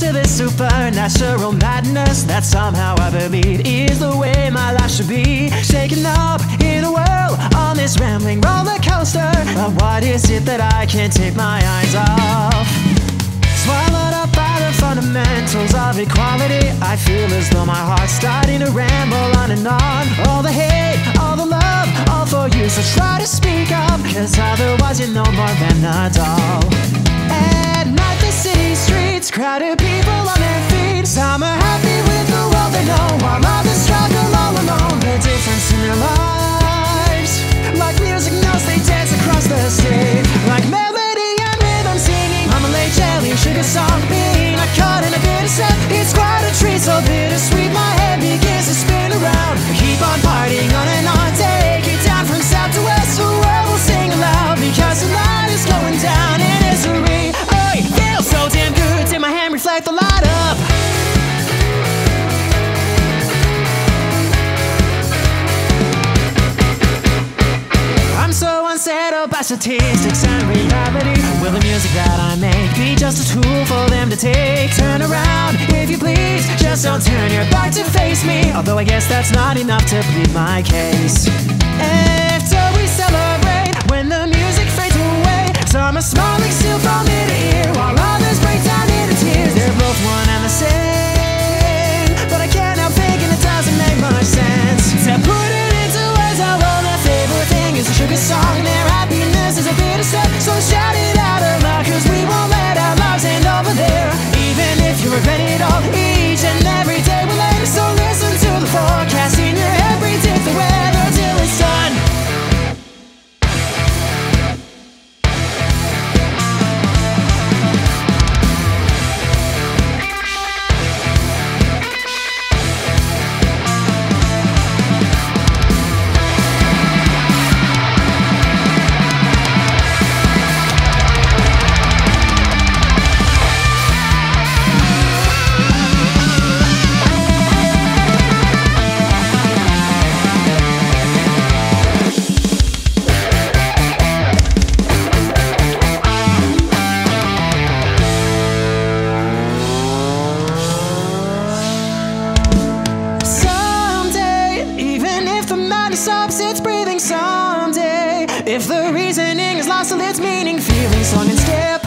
to this supernatural madness that somehow I believe is the way my life should be. Shaken up in a whirl on this rambling roller coaster. But what is it that I can't take my eyes off? Swallowed up by the fundamentals of equality, I feel as though my heart's starting to ramble on and on. All the hate, all the love, all for you, so try to speak up, cause otherwise you're no more than a doll. City streets, crowded people on their feet. Some are happy with the world they know. statistics and reality? Will the music that I make be just a tool for them to take? Turn around if you please, just don't turn your back to face me. Although I guess that's not enough to plead my case. If the reasoning is lost, till its meaning, feeling song instead.